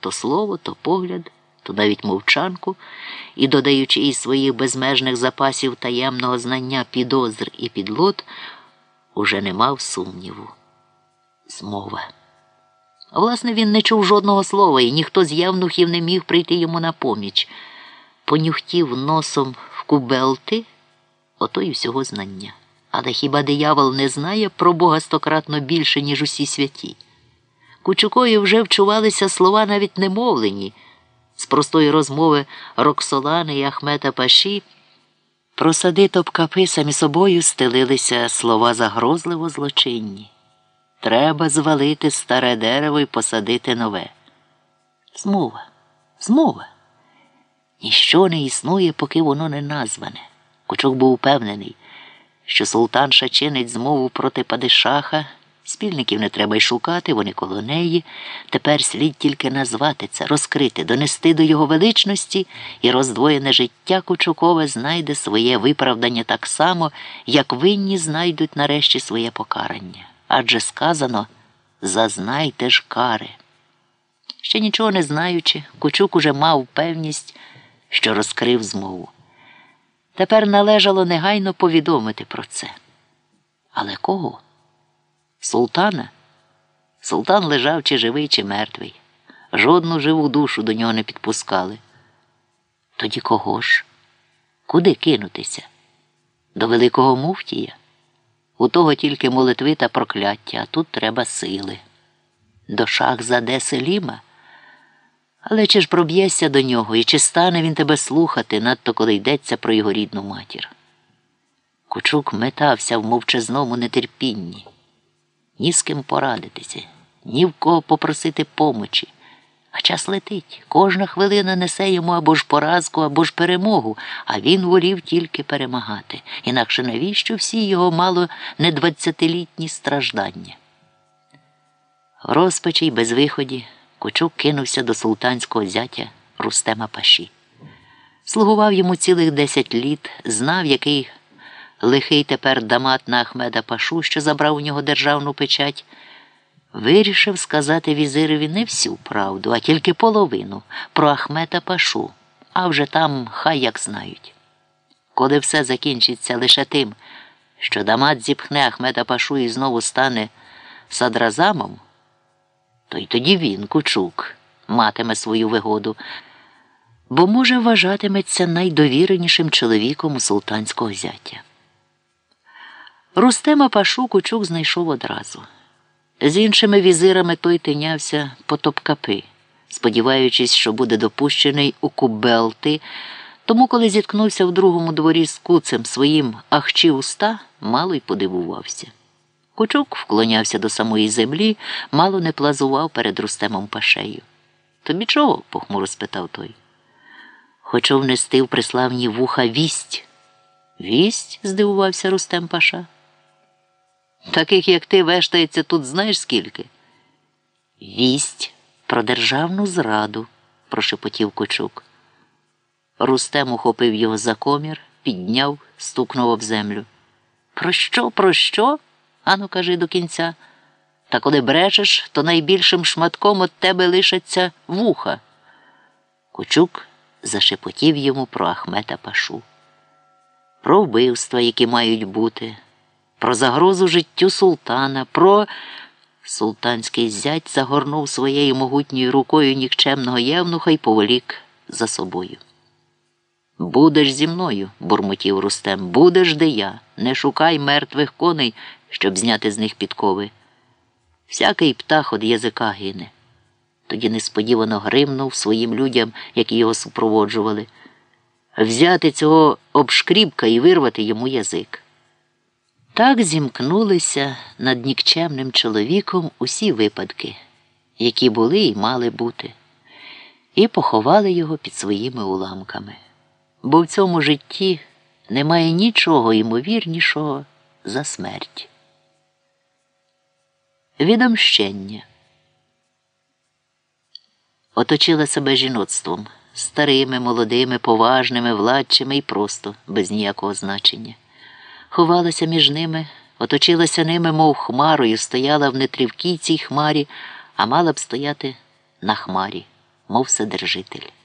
то слово, то погляд, то навіть мовчанку, і, додаючи із своїх безмежних запасів таємного знання підозр і підлот, уже не мав сумніву. Змова. Власне, він не чув жодного слова, і ніхто з явнухів не міг прийти йому на поміч. Понюхтів носом в кубелти, ото й всього знання. Але хіба диявол не знає про Бога стократно більше, ніж усі святі? Кучукою вже вчувалися слова навіть немовлені. З простої розмови Роксолани і Ахмета Паші про сади топкапи самі собою стелилися слова загрозливо злочинні. Треба звалити старе дерево і посадити нове. Змова, змова. Ніщо не існує, поки воно не назване. Кучук був упевнений, що султанша чинить змову проти падишаха. Спільників не треба й шукати, вони коло неї. Тепер слід тільки назвати це, розкрити, донести до його величності, і роздвоєне життя Кучукове знайде своє виправдання так само, як винні знайдуть нарешті своє покарання. Адже сказано зазнайте ж кари. Ще нічого не знаючи, Кучук уже мав певність, що розкрив змову. Тепер належало негайно повідомити про це. Але кого? Султана? Султан лежав чи живий, чи мертвий. Жодну живу душу до нього не підпускали. Тоді кого ж? Куди кинутися? До великого муфтія? У того тільки молитви та прокляття, а тут треба сили. До шахзаде Селіма? Але чи ж проб'єшся до нього і чи стане він тебе слухати, надто коли йдеться про його рідну матір? Кучук метався в мовчазному нетерпінні ні з ким порадитися, ні в кого попросити помочі. А час летить. Кожна хвилина несе йому або ж поразку, або ж перемогу, а він волів тільки перемагати. Інакше навіщо всі його мало не двадцятилітні страждання? В розпачі й безвиході Кучук кинувся до султанського зятя Рустема Паші. Слугував йому цілих десять літ, знав, який лихий тепер дамат на Ахмеда Пашу, що забрав у нього державну печать, вирішив сказати візирові не всю правду, а тільки половину про Ахмета Пашу, а вже там хай як знають. Коли все закінчиться лише тим, що дамат зіпхне Ахмета Пашу і знову стане садразамом, то й тоді він, Кучук, матиме свою вигоду, бо, може, вважатиметься найдовіренішим чоловіком у султанського зятя. Рустема Пашу Кучук знайшов одразу. З іншими візирами той тинявся по топкапи, сподіваючись, що буде допущений у кубелти, тому, коли зіткнувся в другому дворі з куцем своїм ахчі уста, мало й подивувався. Кучук вклонявся до самої землі, мало не плазував перед Рустемом Пашею. Тобі чого? похмуро спитав той. Хочу внести в приславні вуха вість. Вість? здивувався Рустем Паша. Таких, як ти, вештається тут знаєш скільки? Вість про державну зраду, прошепотів Кочук. Рустем ухопив його за комір, підняв, стукнув об землю. Про що, про що? Ану, кажи до кінця. Та коли брешеш, то найбільшим шматком от тебе лишаться вуха. Кучук зашепотів йому про Ахмета Пашу, про вбивства, які мають бути про загрозу життю султана, про султанський зять загорнув своєю могутньою рукою нікчемного євнуха і поволік за собою. Будеш зі мною, бурмотів Рустем, будеш де я. Не шукай мертвих коней, щоб зняти з них підкови. Всякий птах од язика гине. Тоді несподівано гримнув своїм людям, які його супроводжували, взяти цього обшкрібка і вирвати йому язик. Так зімкнулися над нікчемним чоловіком усі випадки, які були і мали бути, і поховали його під своїми уламками. Бо в цьому житті немає нічого ймовірнішого за смерть. Відомщення оточила себе жіноцтвом старими, молодими, поважними, владчими і просто без ніякого значення ховалася між ними, оточилася ними, мов хмарою, стояла в нетрівкій цій хмарі, а мала б стояти на хмарі. мов вседержитель.